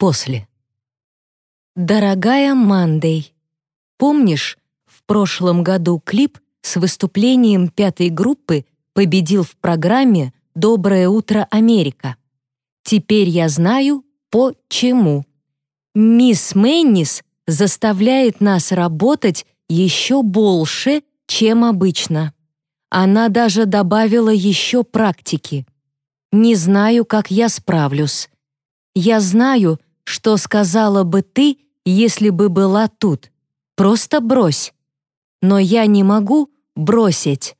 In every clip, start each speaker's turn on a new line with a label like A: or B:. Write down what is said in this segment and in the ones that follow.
A: После. Дорогая Мандей, помнишь, в прошлом году клип с выступлением пятой группы победил в программе «Доброе утро, Америка». Теперь я знаю, почему. Мисс Мэннис заставляет нас работать еще больше, чем обычно. Она даже добавила еще практики. Не знаю, как я справлюсь. Я знаю, что сказала бы ты, если бы была тут. Просто брось. Но я не могу бросить.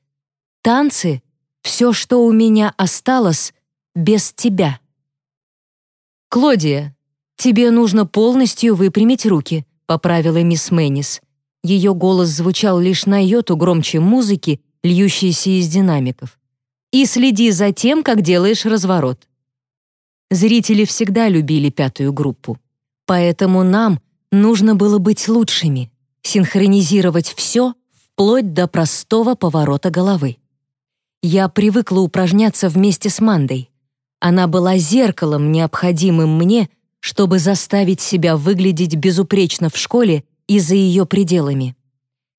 A: Танцы — все, что у меня осталось без тебя. «Клодия, тебе нужно полностью выпрямить руки», — поправила мисс Мэннис. Ее голос звучал лишь на йоту громче музыки, льющейся из динамиков. «И следи за тем, как делаешь разворот». Зрители всегда любили пятую группу. Поэтому нам нужно было быть лучшими, синхронизировать все вплоть до простого поворота головы. Я привыкла упражняться вместе с Мандой. Она была зеркалом, необходимым мне, чтобы заставить себя выглядеть безупречно в школе и за ее пределами.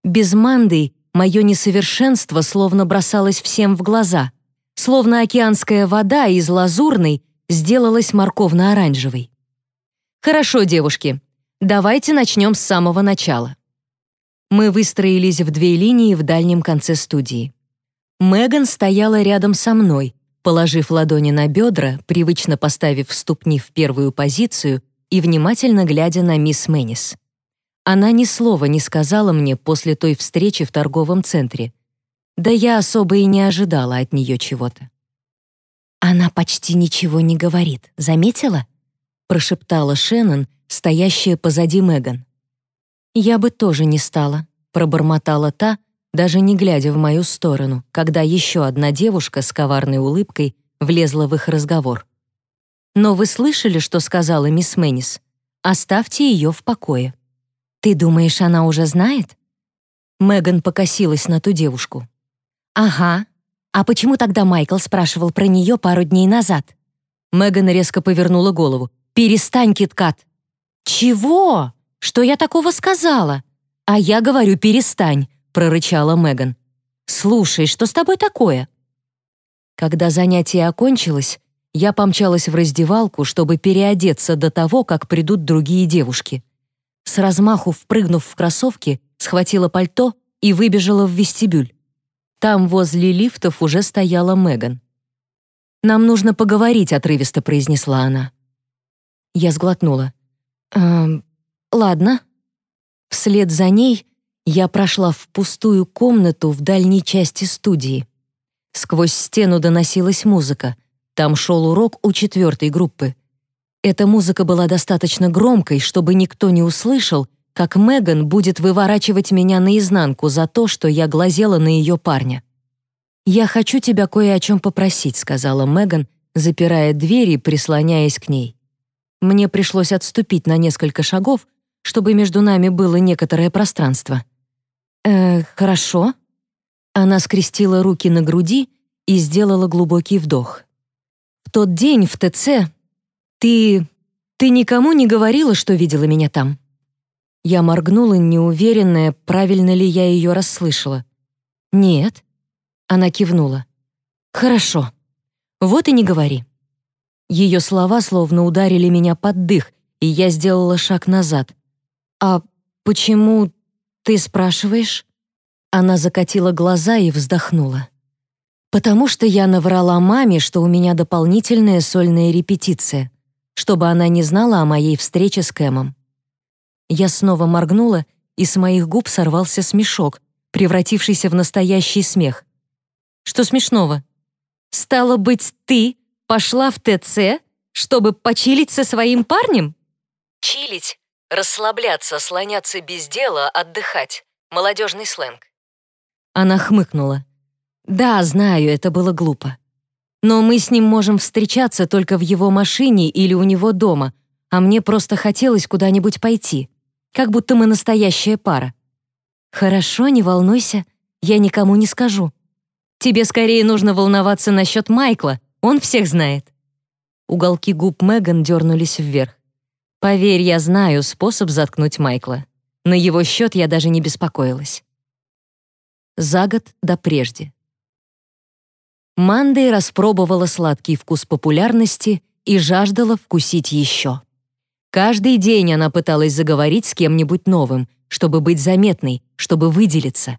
A: Без Манды мое несовершенство словно бросалось всем в глаза, словно океанская вода из лазурной сделалась морковно-оранжевой. «Хорошо, девушки, давайте начнем с самого начала». Мы выстроились в две линии в дальнем конце студии. Меган стояла рядом со мной, положив ладони на бедра, привычно поставив ступни в первую позицию и внимательно глядя на мисс Мэннис. Она ни слова не сказала мне после той встречи в торговом центре. Да я особо и не ожидала от нее чего-то. «Она почти ничего не говорит, заметила?» прошептала Шеннон, стоящая позади Меган. «Я бы тоже не стала», пробормотала та, даже не глядя в мою сторону, когда еще одна девушка с коварной улыбкой влезла в их разговор. «Но вы слышали, что сказала мисс Мэннис? Оставьте ее в покое». «Ты думаешь, она уже знает?» Меган покосилась на ту девушку. «Ага. А почему тогда Майкл спрашивал про нее пару дней назад?» Меган резко повернула голову. «Перестань, Киткат!» «Чего? Что я такого сказала?» «А я говорю, перестань», — прорычала Меган. «Слушай, что с тобой такое?» Когда занятие окончилось, я помчалась в раздевалку, чтобы переодеться до того, как придут другие девушки. С размаху впрыгнув в кроссовки, схватила пальто и выбежала в вестибюль. Там возле лифтов уже стояла Меган. «Нам нужно поговорить», — отрывисто произнесла она. Я сглотнула. «Эм, ладно». Вслед за ней я прошла в пустую комнату в дальней части студии. Сквозь стену доносилась музыка. Там шел урок у четвертой группы. Эта музыка была достаточно громкой, чтобы никто не услышал, как Меган будет выворачивать меня наизнанку за то, что я глазела на ее парня. «Я хочу тебя кое о чем попросить», — сказала Меган, запирая дверь и прислоняясь к ней. Мне пришлось отступить на несколько шагов, чтобы между нами было некоторое пространство. «Э, хорошо». Она скрестила руки на груди и сделала глубокий вдох. «В тот день в ТЦ «Ты... ты никому не говорила, что видела меня там?» Я моргнула, неуверенная, правильно ли я ее расслышала. «Нет». Она кивнула. «Хорошо. Вот и не говори». Ее слова словно ударили меня под дых, и я сделала шаг назад. «А почему ты спрашиваешь?» Она закатила глаза и вздохнула. «Потому что я наврала маме, что у меня дополнительная сольная репетиция чтобы она не знала о моей встрече с Кэмом. Я снова моргнула, и с моих губ сорвался смешок, превратившийся в настоящий смех. «Что смешного?» «Стало быть, ты пошла в ТЦ, чтобы почилить со своим парнем?» «Чилить, расслабляться, слоняться без дела, отдыхать. Молодежный сленг». Она хмыкнула. «Да, знаю, это было глупо. Но мы с ним можем встречаться только в его машине или у него дома, а мне просто хотелось куда-нибудь пойти. Как будто мы настоящая пара. Хорошо, не волнуйся, я никому не скажу. Тебе скорее нужно волноваться насчет Майкла, он всех знает. Уголки губ Меган дернулись вверх. Поверь, я знаю способ заткнуть Майкла. На его счет я даже не беспокоилась. За год до прежде. Мандей распробовала сладкий вкус популярности и жаждала вкусить еще. Каждый день она пыталась заговорить с кем-нибудь новым, чтобы быть заметной, чтобы выделиться.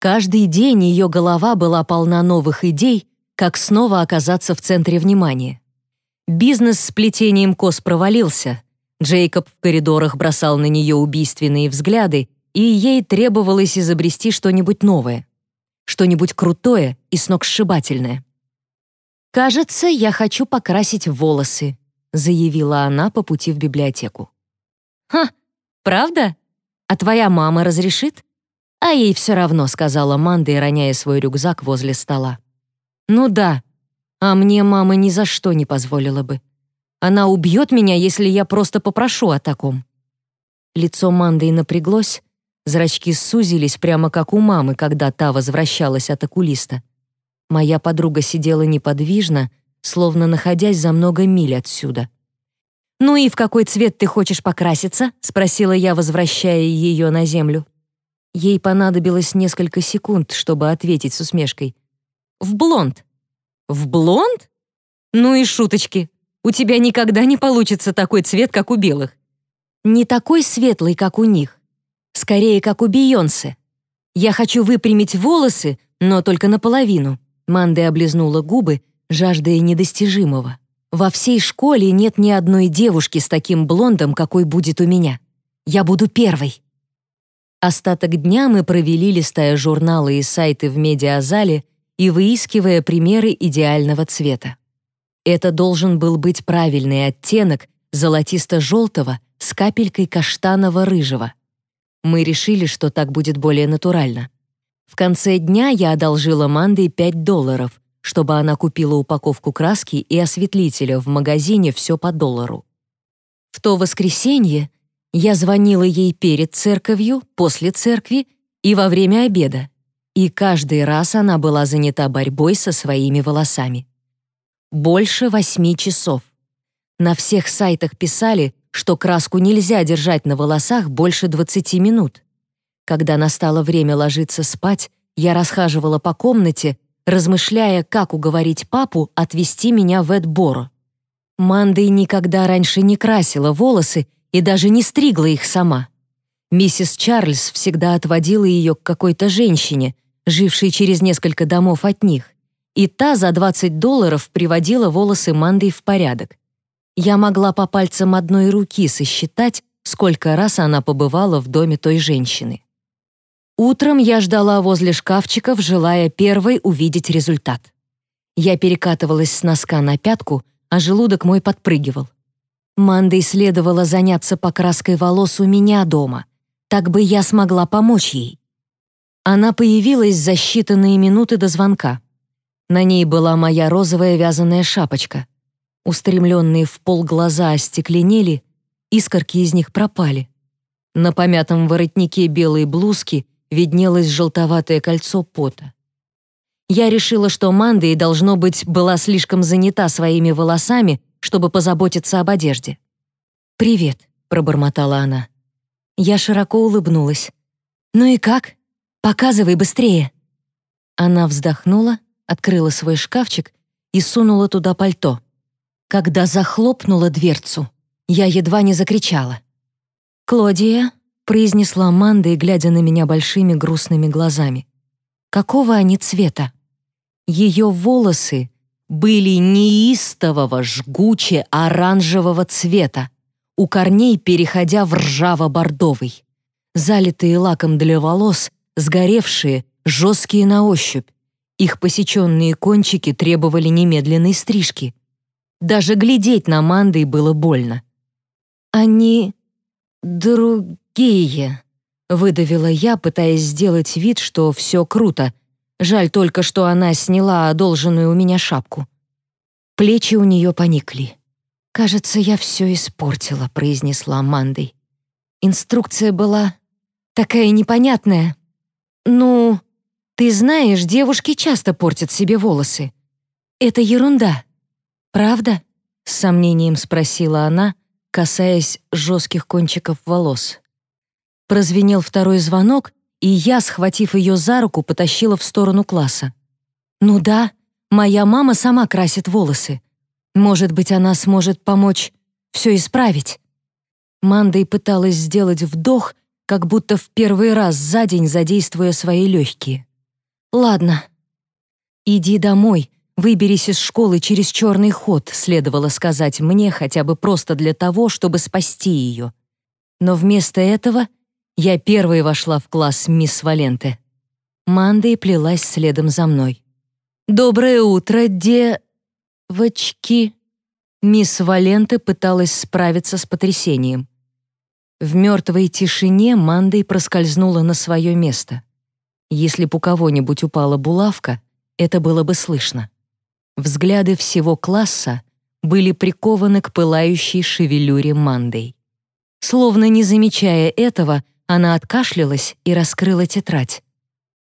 A: Каждый день ее голова была полна новых идей, как снова оказаться в центре внимания. Бизнес с плетением кос провалился. Джейкоб в коридорах бросал на нее убийственные взгляды, и ей требовалось изобрести что-нибудь новое, что-нибудь крутое и сногсшибательное. «Кажется, я хочу покрасить волосы», заявила она по пути в библиотеку. «Ха, правда? А твоя мама разрешит?» «А ей все равно», — сказала Манда, роняя свой рюкзак возле стола. «Ну да, а мне мама ни за что не позволила бы. Она убьет меня, если я просто попрошу о таком». Лицо Манды напряглось, зрачки сузились прямо как у мамы, когда та возвращалась от окулиста. Моя подруга сидела неподвижно, словно находясь за много миль отсюда. «Ну и в какой цвет ты хочешь покраситься?» — спросила я, возвращая ее на землю. Ей понадобилось несколько секунд, чтобы ответить с усмешкой. «В блонд». «В блонд? Ну и шуточки. У тебя никогда не получится такой цвет, как у белых. Не такой светлый, как у них. Скорее, как у Бейонсе. Я хочу выпрямить волосы, но только наполовину». Манде облизнула губы, жаждая недостижимого. Во всей школе нет ни одной девушки с таким блондом, какой будет у меня. Я буду первой. Остаток дня мы провели, листая журналы и сайты в медиазале и выискивая примеры идеального цвета. Это должен был быть правильный оттенок золотисто-желтого с капелькой каштаново-рыжего. Мы решили, что так будет более натурально. В конце дня я одолжила Манде 5 долларов, чтобы она купила упаковку краски и осветлителя в магазине все по доллару. В то воскресенье я звонила ей перед церковью, после церкви и во время обеда, и каждый раз она была занята борьбой со своими волосами. Больше восьми часов. На всех сайтах писали, что краску нельзя держать на волосах больше 20 минут. Когда настало время ложиться спать, я расхаживала по комнате, размышляя, как уговорить папу отвезти меня в Эдборо. Мандой никогда раньше не красила волосы и даже не стригла их сама. Миссис Чарльз всегда отводила ее к какой-то женщине, жившей через несколько домов от них, и та за 20 долларов приводила волосы Мандой в порядок. Я могла по пальцам одной руки сосчитать, сколько раз она побывала в доме той женщины. Утром я ждала возле шкафчиков, желая первой увидеть результат. Я перекатывалась с носка на пятку, а желудок мой подпрыгивал. Мандой следовало заняться покраской волос у меня дома. Так бы я смогла помочь ей. Она появилась за считанные минуты до звонка. На ней была моя розовая вязаная шапочка. Устремленные в пол глаза остекленели, искорки из них пропали. На помятом воротнике белой блузки виднелось желтоватое кольцо пота. Я решила, что Манда должно быть, была слишком занята своими волосами, чтобы позаботиться об одежде. «Привет», — пробормотала она. Я широко улыбнулась. «Ну и как? Показывай быстрее». Она вздохнула, открыла свой шкафчик и сунула туда пальто. Когда захлопнула дверцу, я едва не закричала. «Клодия, произнесла Манда, глядя на меня большими грустными глазами. Какого они цвета? Ее волосы были неистового, жгуче оранжевого цвета, у корней переходя в ржаво-бордовый. Залитые лаком для волос, сгоревшие, жесткие на ощупь. Их посеченные кончики требовали немедленной стрижки. Даже глядеть на Мандой было больно. «Они друг «Гие!» — выдавила я, пытаясь сделать вид, что все круто. Жаль только, что она сняла одолженную у меня шапку. Плечи у нее поникли. «Кажется, я все испортила», — произнесла Мандой. Инструкция была такая непонятная. «Ну, ты знаешь, девушки часто портят себе волосы. Это ерунда. Правда?» — с сомнением спросила она, касаясь жестких кончиков волос. Прозвенел второй звонок, и я, схватив ее за руку, потащила в сторону класса. «Ну да, моя мама сама красит волосы. Может быть, она сможет помочь все исправить». Мандой пыталась сделать вдох, как будто в первый раз за день задействуя свои легкие. «Ладно. Иди домой, выберись из школы через черный ход», следовало сказать мне хотя бы просто для того, чтобы спасти ее. Но вместо этого я первой вошла в класс мисс Валенте. Манда плелась следом за мной. «Доброе утро, девочки!» Мисс Валенте пыталась справиться с потрясением. В мертвой тишине Мандой проскользнула на свое место. Если б у кого-нибудь упала булавка, это было бы слышно. Взгляды всего класса были прикованы к пылающей шевелюре Мандой. Словно не замечая этого, она откашлялась и раскрыла тетрадь.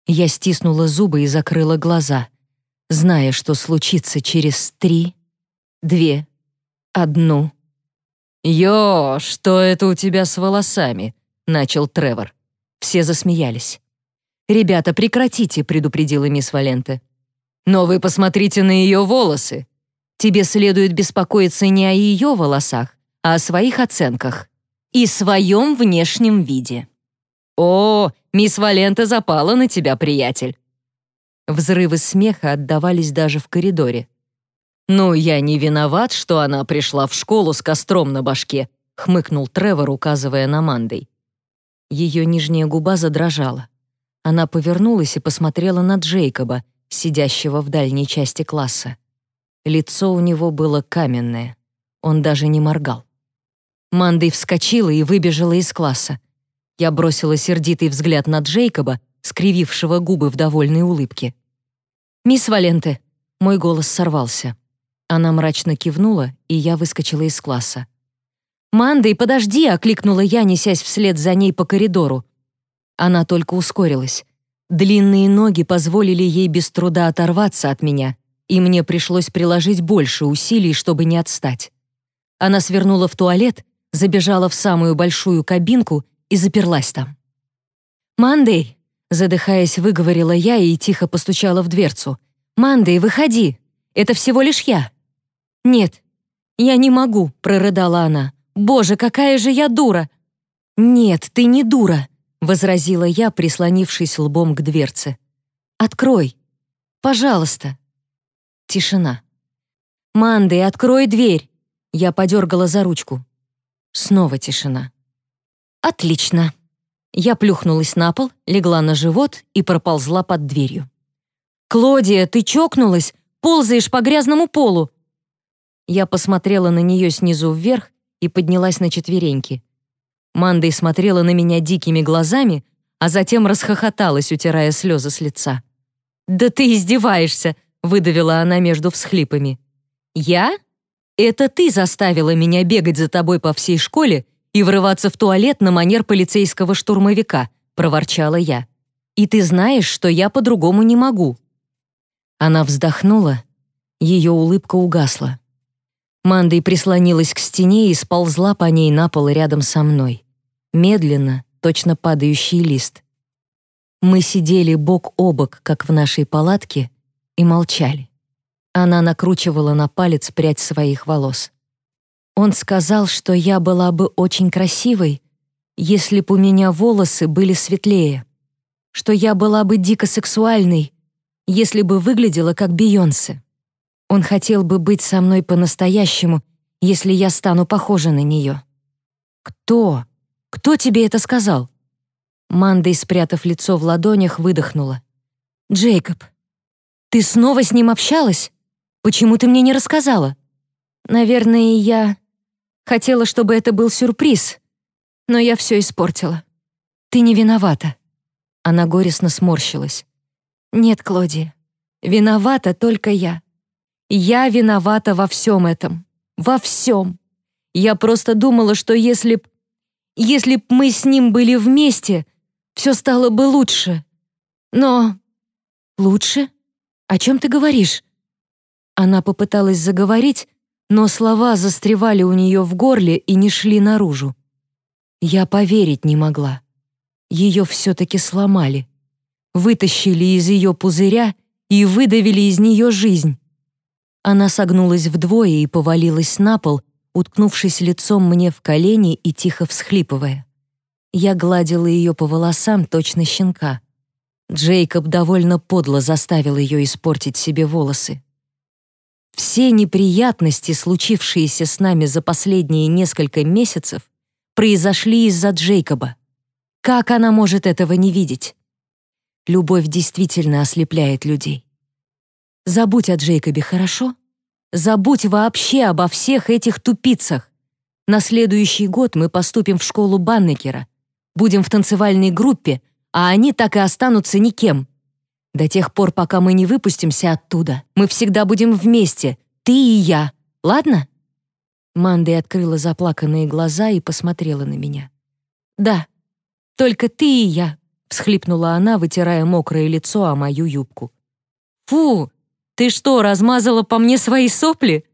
A: Я стиснула зубы и закрыла глаза, зная, что случится через три, две, одну, «Йо, что это у тебя с волосами?» — начал Тревор. Все засмеялись. «Ребята, прекратите», — предупредила мисс Валенте. «Но вы посмотрите на ее волосы. Тебе следует беспокоиться не о ее волосах, а о своих оценках и своем внешнем виде». «О, мисс Валента запала на тебя, приятель!» Взрывы смеха отдавались даже в коридоре. «Ну, я не виноват, что она пришла в школу с костром на башке», хмыкнул Тревор, указывая на Мандой. Ее нижняя губа задрожала. Она повернулась и посмотрела на Джейкоба, сидящего в дальней части класса. Лицо у него было каменное. Он даже не моргал. Мандой вскочила и выбежала из класса. Я бросила сердитый взгляд на Джейкоба, скривившего губы в довольной улыбке. «Мисс Валенте», — мой голос сорвался. Она мрачно кивнула, и я выскочила из класса. «Мандой, подожди!» — окликнула я, несясь вслед за ней по коридору. Она только ускорилась. Длинные ноги позволили ей без труда оторваться от меня, и мне пришлось приложить больше усилий, чтобы не отстать. Она свернула в туалет, забежала в самую большую кабинку и заперлась там. «Мандей!» — задыхаясь, выговорила я и тихо постучала в дверцу. «Мандей, выходи! Это всего лишь я!» «Нет, я не могу», — прорыдала она. «Боже, какая же я дура!» «Нет, ты не дура», — возразила я, прислонившись лбом к дверце. «Открой. Пожалуйста». Тишина. «Манды, открой дверь!» Я подергала за ручку. Снова тишина. «Отлично». Я плюхнулась на пол, легла на живот и проползла под дверью. «Клодия, ты чокнулась? Ползаешь по грязному полу!» Я посмотрела на нее снизу вверх и поднялась на четвереньки. Мандой смотрела на меня дикими глазами, а затем расхохоталась, утирая слезы с лица. «Да ты издеваешься!» — выдавила она между всхлипами. «Я? Это ты заставила меня бегать за тобой по всей школе и врываться в туалет на манер полицейского штурмовика», — проворчала я. «И ты знаешь, что я по-другому не могу». Она вздохнула, ее улыбка угасла. Мандой прислонилась к стене и сползла по ней на пол рядом со мной. Медленно, точно падающий лист. Мы сидели бок о бок, как в нашей палатке, и молчали. Она накручивала на палец прядь своих волос. Он сказал, что я была бы очень красивой, если б у меня волосы были светлее, что я была бы дико сексуальной, если бы выглядела как Бейонсе. Он хотел бы быть со мной по-настоящему, если я стану похожа на нее. Кто? Кто тебе это сказал? Мандой, спрятав лицо в ладонях, выдохнула. Джейкоб, ты снова с ним общалась? Почему ты мне не рассказала? Наверное, я хотела, чтобы это был сюрприз, но я все испортила. Ты не виновата. Она горестно сморщилась. Нет, Клодия, виновата только я. Я виновата во всем этом. Во всем. Я просто думала, что если б... Если б мы с ним были вместе, все стало бы лучше. Но... Лучше? О чем ты говоришь? Она попыталась заговорить, но слова застревали у нее в горле и не шли наружу. Я поверить не могла. Ее все-таки сломали. Вытащили из ее пузыря и выдавили из нее жизнь. Она согнулась вдвое и повалилась на пол, уткнувшись лицом мне в колени и тихо всхлипывая. Я гладила ее по волосам, точно щенка. Джейкоб довольно подло заставил ее испортить себе волосы. Все неприятности, случившиеся с нами за последние несколько месяцев, произошли из-за Джейкоба. Как она может этого не видеть? Любовь действительно ослепляет людей. Забудь о Джейкобе, хорошо? Забудь вообще обо всех этих тупицах. На следующий год мы поступим в школу Баннекера, будем в танцевальной группе, а они так и останутся никем. До тех пор, пока мы не выпустимся оттуда, мы всегда будем вместе, ты и я, ладно?» Мандай открыла заплаканные глаза и посмотрела на меня. «Да, только ты и я», — всхлипнула она, вытирая мокрое лицо о мою юбку. «Фу, ты что, размазала по мне свои сопли?»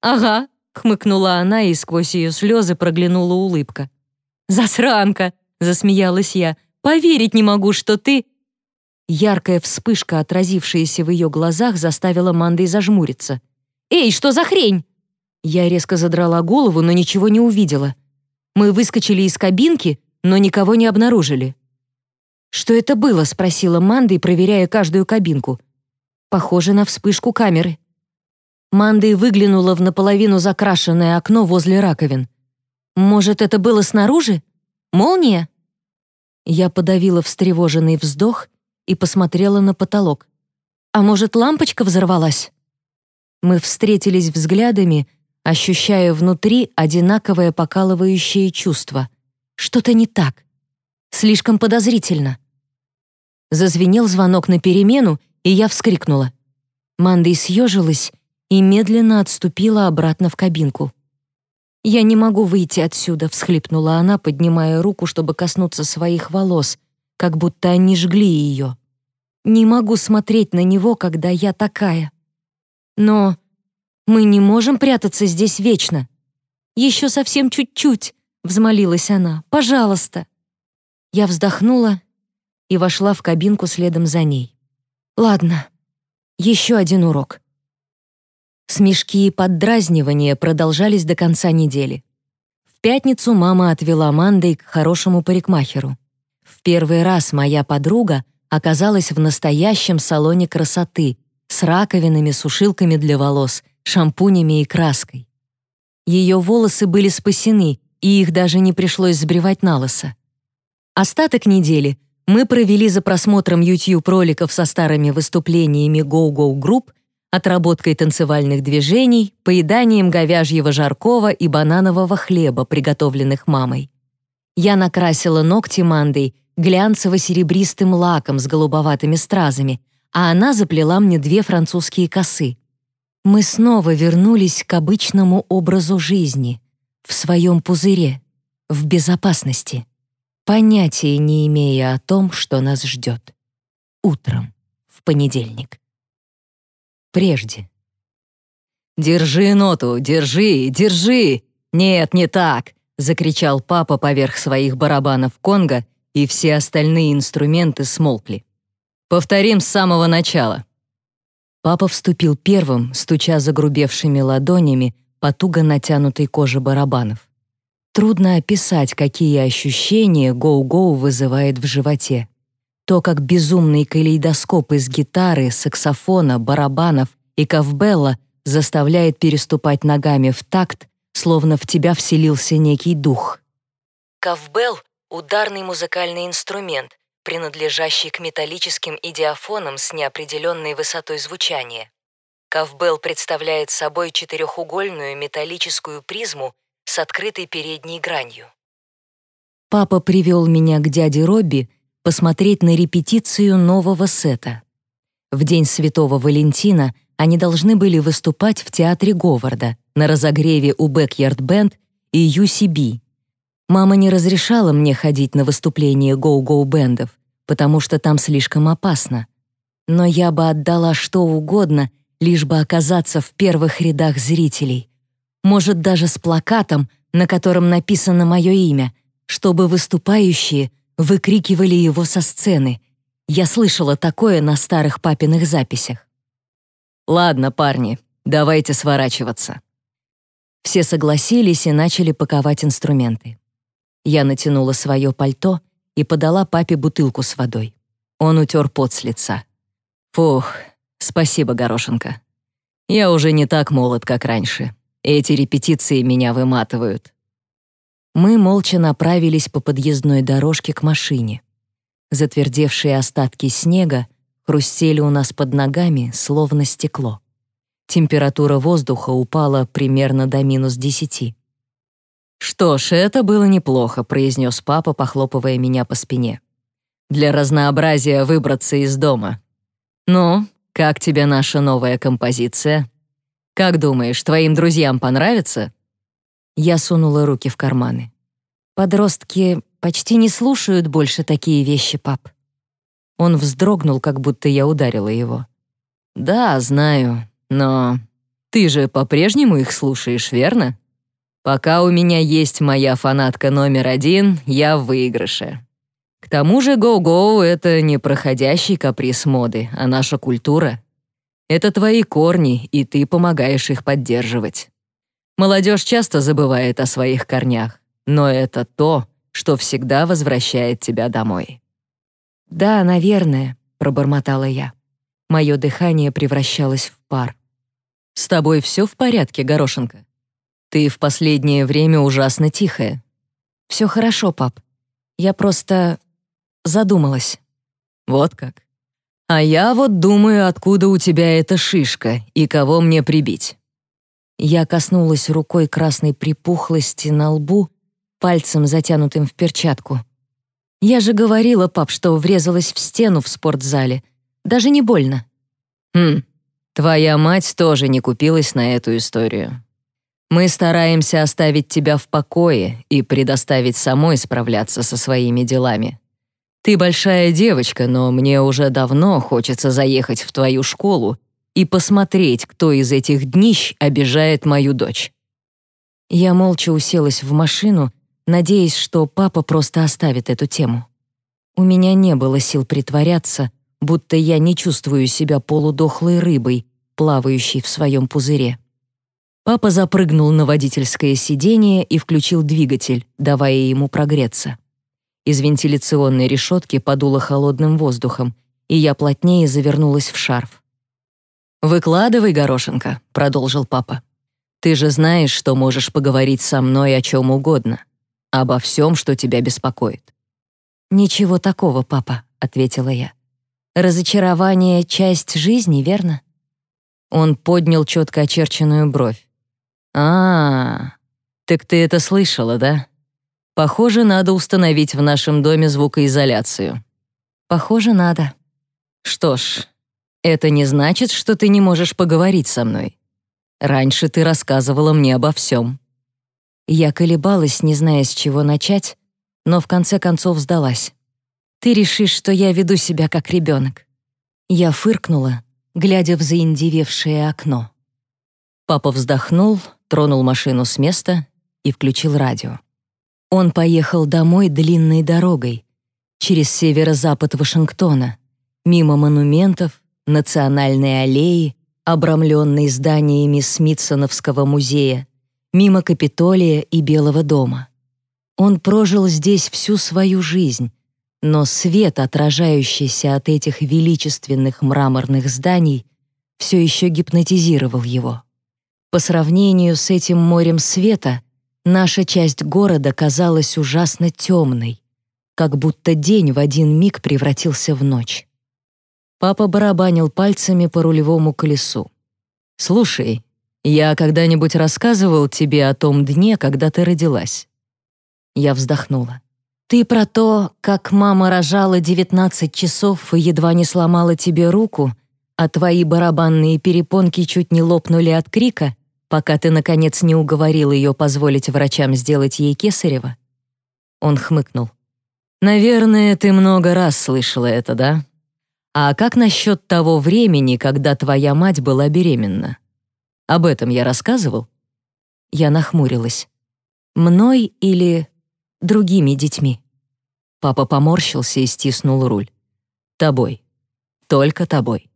A: «Ага», — хмыкнула она, и сквозь ее слезы проглянула улыбка. «Засранка!» — засмеялась я. «Поверить не могу, что ты...» Яркая вспышка, отразившаяся в ее глазах, заставила Мандой зажмуриться. «Эй, что за хрень?» Я резко задрала голову, но ничего не увидела. Мы выскочили из кабинки, но никого не обнаружили. «Что это было?» — спросила Мандой, проверяя каждую кабинку. «Похоже на вспышку камеры». Мандой выглянула в наполовину закрашенное окно возле раковин. «Может, это было снаружи? Молния?» Я подавила встревоженный вздох и посмотрела на потолок. «А может, лампочка взорвалась?» Мы встретились взглядами, ощущая внутри одинаковое покалывающее чувство. Что-то не так. Слишком подозрительно. Зазвенел звонок на перемену, и я вскрикнула. Мандой съежилась и медленно отступила обратно в кабинку. «Я не могу выйти отсюда», — всхлипнула она, поднимая руку, чтобы коснуться своих волос, как будто они жгли ее. «Не могу смотреть на него, когда я такая». «Но мы не можем прятаться здесь вечно». «Еще совсем чуть-чуть», — взмолилась она. «Пожалуйста». Я вздохнула и вошла в кабинку следом за ней. «Ладно, еще один урок». Смешки и поддразнивания продолжались до конца недели. В пятницу мама отвела Мандой к хорошему парикмахеру. В первый раз моя подруга оказалась в настоящем салоне красоты с раковинами, сушилками для волос, шампунями и краской. Ее волосы были спасены, и их даже не пришлось сбривать на лысо. Остаток недели мы провели за просмотром YouTube-роликов со старыми выступлениями Go-Go Group отработкой танцевальных движений, поеданием говяжьего жаркого и бананового хлеба, приготовленных мамой. Я накрасила ногти Мандой глянцево-серебристым лаком с голубоватыми стразами, а она заплела мне две французские косы. Мы снова вернулись к обычному образу жизни, в своем пузыре, в безопасности, понятия не имея о том, что нас ждет. Утром, в понедельник прежде. «Держи ноту, держи, держи! Нет, не так!» — закричал папа поверх своих барабанов конга, и все остальные инструменты смолкли. «Повторим с самого начала». Папа вступил первым, стуча загрубевшими ладонями по туго натянутой коже барабанов. Трудно описать, какие ощущения гоу-гоу вызывает в животе. То, как безумный калейдоскоп из гитары, саксофона, барабанов и ковбелла заставляет переступать ногами в такт, словно в тебя вселился некий дух. Ковбелл — ударный музыкальный инструмент, принадлежащий к металлическим идиофонам с неопределенной высотой звучания. Ковбелл представляет собой четырехугольную металлическую призму с открытой передней гранью. Папа привел меня к дяде Робби посмотреть на репетицию нового сета. В день Святого Валентина они должны были выступать в театре Говарда на разогреве у Backyard Band и UCB. Мама не разрешала мне ходить на выступления гоу-гоу-бендов, потому что там слишком опасно. Но я бы отдала что угодно, лишь бы оказаться в первых рядах зрителей. Может, даже с плакатом, на котором написано мое имя, чтобы выступающие выкрикивали его со сцены. Я слышала такое на старых папиных записях.
B: «Ладно, парни, давайте сворачиваться».
A: Все согласились и начали паковать инструменты. Я натянула свое пальто и подала папе бутылку с водой. Он утер пот с лица.
B: «Фух, спасибо, Горошенко. Я уже не так молод, как раньше. Эти репетиции меня выматывают».
A: Мы молча направились по подъездной дорожке к машине. Затвердевшие остатки снега хрустели у нас под ногами, словно стекло. Температура воздуха упала примерно до минус десяти.
B: «Что ж, это было неплохо», — произнес папа, похлопывая меня по спине. «Для разнообразия выбраться из дома. Ну, как тебе наша новая композиция? Как думаешь, твоим друзьям понравится?»
A: Я сунула руки в карманы. «Подростки почти не слушают больше такие вещи, пап». Он вздрогнул, как будто я ударила его.
B: «Да, знаю, но ты же по-прежнему их слушаешь, верно? Пока у меня есть моя фанатка номер один, я в выигрыше. К тому же гоу-гоу — это не проходящий каприз моды, а наша культура. Это твои корни, и ты помогаешь их поддерживать. Молодежь часто забывает о своих корнях, но это то, что всегда возвращает тебя домой.
A: «Да, наверное», — пробормотала я. Мое дыхание превращалось в пар.
B: «С тобой все в порядке, Горошенко? Ты в последнее время ужасно тихая».
A: «Все хорошо, пап. Я просто задумалась».
B: «Вот как? А я вот думаю, откуда у тебя эта шишка и кого мне прибить.
A: Я коснулась рукой красной припухлости на лбу, пальцем, затянутым в перчатку. «Я же говорила, пап, что врезалась в стену в спортзале. Даже не больно».
B: «Хм, твоя мать тоже не купилась на эту историю. Мы стараемся оставить тебя в покое и предоставить самой справляться со своими делами. Ты большая девочка, но мне уже давно хочется заехать в твою школу и посмотреть, кто из этих днищ обижает мою дочь.
A: Я молча уселась в машину, надеясь, что папа просто оставит эту тему. У меня не было сил притворяться, будто я не чувствую себя полудохлой рыбой, плавающей в своем пузыре. Папа запрыгнул на водительское сиденье и включил двигатель, давая ему прогреться. Из вентиляционной решетки подуло холодным воздухом, и я плотнее завернулась в шарф.
B: «Выкладывай, Горошенко», — продолжил папа. «Ты же знаешь, что можешь поговорить со мной о чем угодно, обо всем, что тебя беспокоит».
A: «Ничего такого, папа», — ответила я. «Разочарование — часть жизни, верно?»
B: Он поднял четко очерченную бровь. а, -а, -а так ты это слышала, да? Похоже, надо установить в нашем доме звукоизоляцию».
A: «Похоже, надо».
B: «Что ж, это не значит, что ты не можешь поговорить со мной. Раньше ты рассказывала мне обо всем».
A: Я колебалась, не зная, с чего начать, но в конце концов сдалась. «Ты решишь, что я веду себя как ребенок». Я фыркнула, глядя в заиндевевшее окно.
B: Папа вздохнул, тронул машину с места и включил радио.
A: Он поехал домой длинной дорогой, через северо-запад Вашингтона, мимо монументов, национальной аллеи, обрамленной зданиями Смитсоновского музея, мимо Капитолия и Белого дома. Он прожил здесь всю свою жизнь, но свет, отражающийся от этих величественных мраморных зданий, все еще гипнотизировал его. По сравнению с этим морем света, наша часть города казалась ужасно темной, как будто день в один миг превратился в ночь. Папа барабанил пальцами по рулевому колесу.
B: «Слушай, я когда-нибудь рассказывал тебе о том дне, когда ты родилась?»
A: Я вздохнула. «Ты про то, как мама рожала 19 часов и едва не сломала тебе руку, а твои барабанные перепонки чуть не лопнули от крика, пока ты, наконец, не уговорил ее позволить врачам сделать ей кесарево?»
B: Он хмыкнул. «Наверное, ты много раз слышала это, да?» А как насчет того времени, когда твоя мать была беременна? Об этом я рассказывал?
A: Я нахмурилась. Мной или другими детьми? Папа поморщился и стиснул руль. Тобой. Только тобой.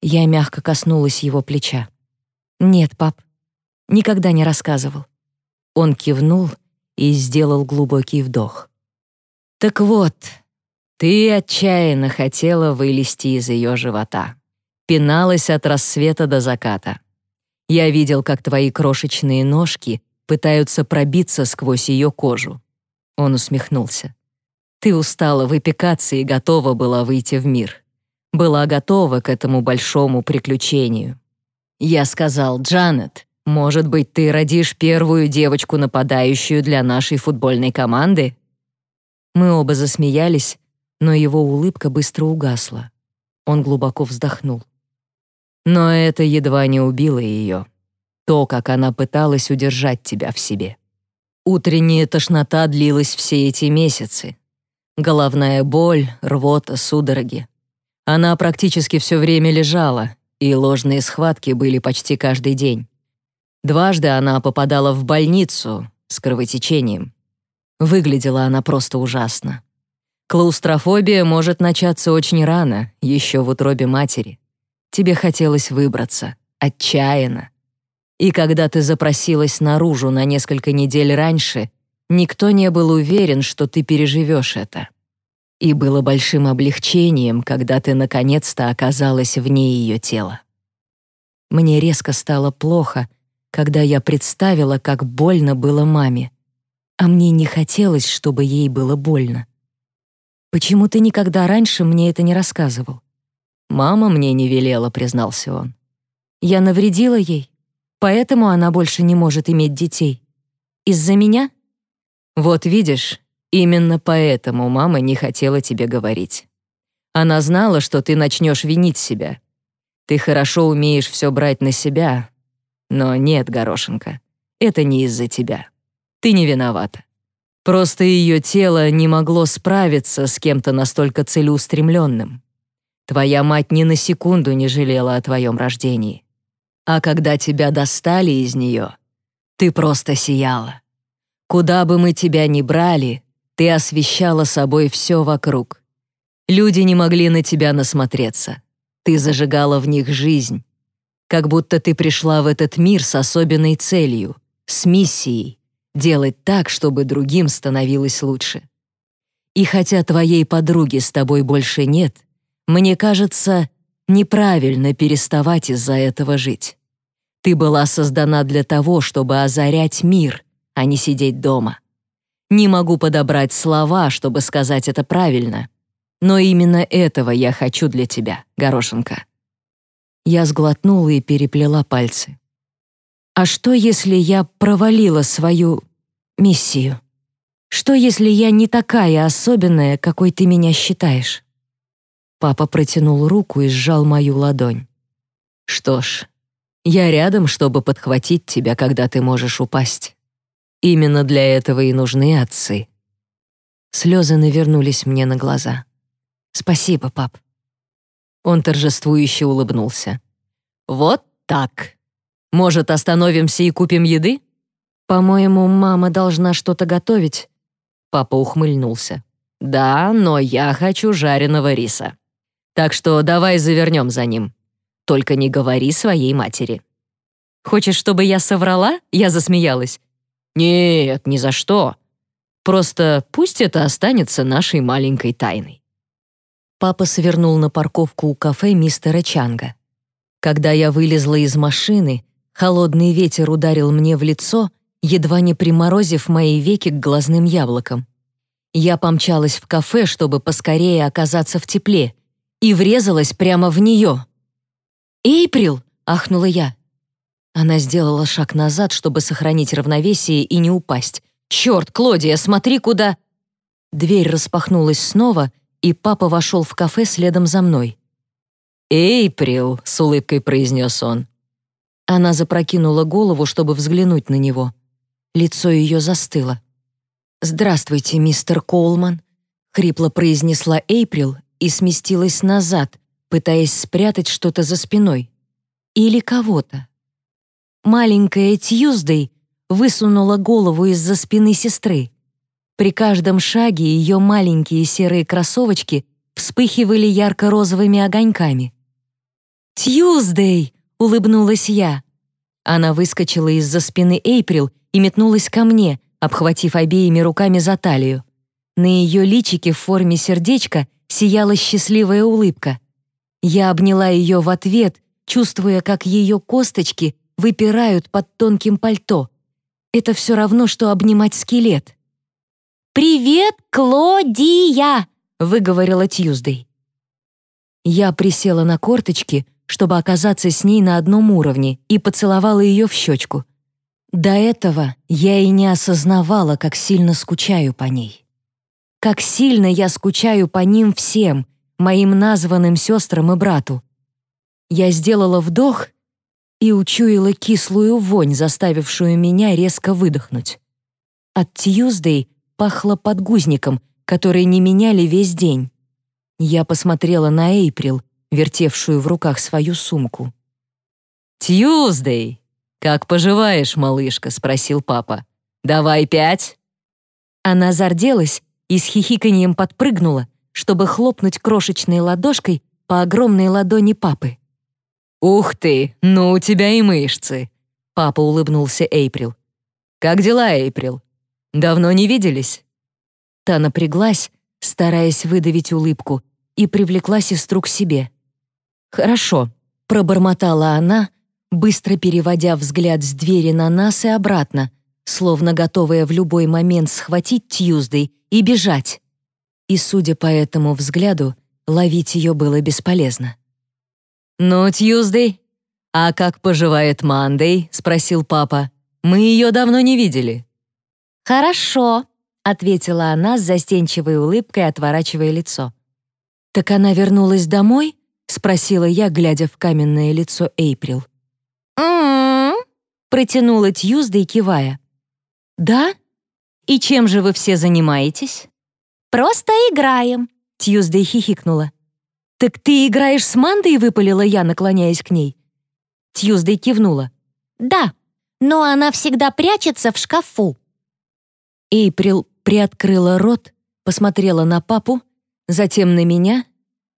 A: Я мягко коснулась его плеча. Нет, пап, никогда не рассказывал. Он кивнул и сделал глубокий вдох. Так вот, ты отчаянно хотела вылезти из ее живота. Пиналась от рассвета до заката. Я видел, как твои крошечные ножки пытаются пробиться сквозь ее кожу. Он усмехнулся. Ты устала выпекаться и готова была выйти в мир. Была готова к этому большому приключению. Я сказал, Джанет, может быть, ты родишь первую девочку-нападающую для нашей футбольной команды? Мы оба засмеялись, но его улыбка быстро угасла. Он глубоко вздохнул. Но это едва не убило ее. То, как она пыталась удержать тебя в себе. Утренняя тошнота длилась все эти месяцы. Головная боль, рвота, судороги. Она практически все время лежала, и ложные схватки были почти каждый день. Дважды она попадала в больницу с кровотечением. Выглядела она просто ужасно. Клаустрофобия может начаться очень рано, еще в утробе матери. Тебе хотелось выбраться, отчаянно. И когда ты запросилась наружу на несколько недель раньше, Никто не был уверен, что ты переживешь это. И было большим облегчением, когда ты наконец-то оказалась вне ее тела. Мне резко стало плохо, когда я представила, как больно было маме. А мне не хотелось, чтобы ей было больно. «Почему ты никогда раньше мне это не рассказывал?» «Мама мне не велела», — признался он. «Я навредила ей, поэтому она больше не может иметь детей. Из-за меня?» Вот видишь, именно поэтому мама не хотела тебе говорить. Она знала, что ты начнешь винить себя. Ты хорошо умеешь все брать на себя. Но нет, Горошенко, это не из-за тебя. Ты не виновата. Просто ее тело не могло справиться с кем-то настолько целеустремленным. Твоя мать ни на секунду не жалела о твоем рождении. А когда тебя достали из нее, ты просто сияла. Куда бы мы тебя ни брали, ты освещала собой все вокруг. Люди не могли на тебя насмотреться. Ты зажигала в них жизнь. Как будто ты пришла в этот мир с особенной целью, с миссией — делать так, чтобы другим становилось лучше. И хотя твоей подруги с тобой больше нет, мне кажется, неправильно переставать из-за этого жить. Ты была создана для того, чтобы озарять мир — а не сидеть дома. Не могу подобрать слова, чтобы сказать это правильно, но именно этого я хочу для тебя, Горошенко. Я сглотнула и переплела пальцы. А что, если я провалила свою миссию? Что, если я не такая особенная, какой ты меня считаешь? Папа протянул руку и сжал мою ладонь. Что ж, я рядом, чтобы подхватить тебя, когда ты можешь упасть. Именно для этого и нужны отцы. Слезы навернулись мне на глаза. «Спасибо, пап». Он торжествующе улыбнулся. «Вот так. Может, остановимся и купим еды?» «По-моему, мама должна что-то готовить». Папа ухмыльнулся. «Да, но я хочу жареного риса. Так что давай завернем за ним. Только не говори своей матери». «Хочешь, чтобы я соврала?» Я засмеялась. «Нет, ни за что. Просто пусть это останется нашей маленькой тайной». Папа свернул на парковку у кафе мистера Чанга. Когда я вылезла из машины, холодный ветер ударил мне в лицо, едва не приморозив мои веки к глазным яблокам. Я помчалась в кафе, чтобы поскорее оказаться в тепле, и врезалась прямо в нее. «Эйприл!» — ахнула я. Она сделала шаг назад, чтобы сохранить равновесие и не упасть. «Черт, Клодия, смотри, куда...» Дверь распахнулась снова, и папа вошел в кафе следом за мной. «Эйприл», — с улыбкой произнес он. Она запрокинула голову, чтобы взглянуть на него. Лицо ее застыло. «Здравствуйте, мистер Коулман», — хрипло произнесла Эйприл и сместилась назад, пытаясь спрятать что-то за спиной. Или кого-то. Маленькая Тьюздей высунула голову из-за спины сестры. При каждом шаге ее маленькие серые кроссовочки вспыхивали ярко-розовыми огоньками. «Тьюздей!» — улыбнулась я. Она выскочила из-за спины Эйприл и метнулась ко мне, обхватив обеими руками за талию. На ее личике в форме сердечка сияла счастливая улыбка. Я обняла ее в ответ, чувствуя, как ее косточки выпирают под тонким пальто. Это все равно, что обнимать скелет. «Привет, Клодия!» — выговорила Тьюздей. Я присела на корточки, чтобы оказаться с ней на одном уровне, и поцеловала ее в щечку. До этого я и не осознавала, как сильно скучаю по ней. Как сильно я скучаю по ним всем, моим названным сестрам и брату. Я сделала вдох и учуяла кислую вонь, заставившую меня резко выдохнуть. От Тьюздей пахло подгузником, который не меняли весь день. Я посмотрела на Эйприл, вертевшую в руках свою сумку.
B: «Тьюздей, как поживаешь, малышка?» — спросил папа. «Давай пять».
A: Она зарделась и с хихиканьем подпрыгнула, чтобы хлопнуть крошечной ладошкой по огромной ладони папы.
B: «Ух ты, ну у тебя и мышцы!» Папа улыбнулся Эйприл. «Как дела, Эйприл? Давно не виделись?»
A: Та напряглась, стараясь выдавить улыбку, и привлекла сестру к себе. «Хорошо», — пробормотала она, быстро переводя взгляд с двери на нас и обратно, словно готовая в любой момент схватить Тьюздей и бежать. И, судя по этому взгляду, ловить ее было бесполезно.
B: «Ну, Тьюздей, а как поживает Мандей?» — спросил папа. «Мы ее давно не видели».
A: «Хорошо», — ответила она с застенчивой улыбкой, отворачивая лицо. «Так она вернулась домой?» — спросила я, глядя в каменное лицо Эйприл. «М-м-м», протянула Тьюздей, кивая. «Да? И чем же вы все занимаетесь?» «Просто играем», — Тьюздей хихикнула. «Так ты играешь с Мандой?» — выпалила я, наклоняясь к ней. Тьюздей кивнула. «Да, но она всегда прячется в шкафу». Эйприл приоткрыла рот, посмотрела на папу, затем на меня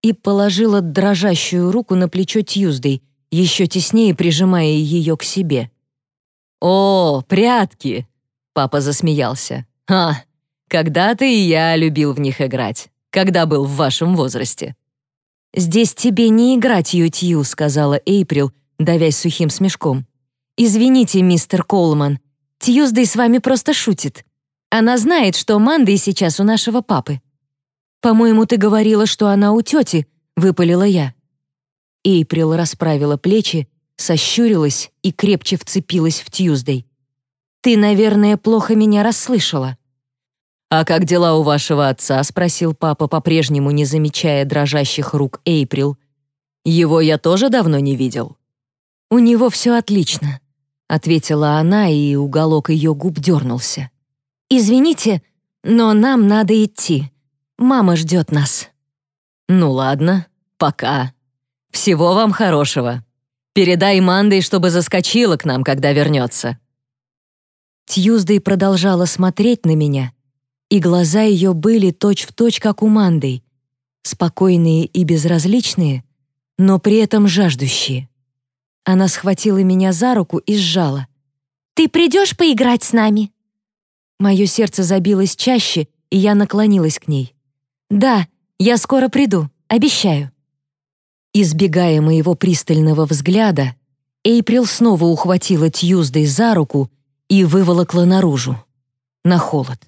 A: и положила дрожащую руку на плечо Тьюздей, еще теснее прижимая ее к себе.
B: «О, прятки!» — папа засмеялся. «А, когда-то и я любил в них играть, когда был в вашем возрасте».
A: «Здесь тебе не играть, Ютью», — сказала Эйприл, давясь сухим смешком. «Извините, мистер Колман, Тьюздей с вами просто шутит. Она знает, что Мандой сейчас у нашего папы». «По-моему, ты говорила, что она у тети», — выпалила я. Эйприл расправила плечи, сощурилась и крепче вцепилась в Тьюздей. «Ты, наверное, плохо меня расслышала».
B: «А как дела у вашего отца?» — спросил папа, по-прежнему не замечая дрожащих рук Эйприл. «Его я тоже давно не видел».
A: «У него все отлично», — ответила она, и уголок ее губ дернулся. «Извините, но нам надо идти. Мама ждет нас».
B: «Ну ладно, пока. Всего вам хорошего. Передай Мандой, чтобы заскочила к нам, когда вернется».
A: Тьюздей продолжала смотреть на меня, и глаза ее были точь-в-точь, точь, как у Манды, спокойные и безразличные, но при этом жаждущие. Она схватила меня за руку и сжала. «Ты придешь поиграть с нами?» Мое сердце забилось чаще, и я наклонилась к ней. «Да, я скоро приду, обещаю». Избегая моего пристального взгляда, Эйприл снова ухватила Тьюздей за руку и выволокла наружу, на холод.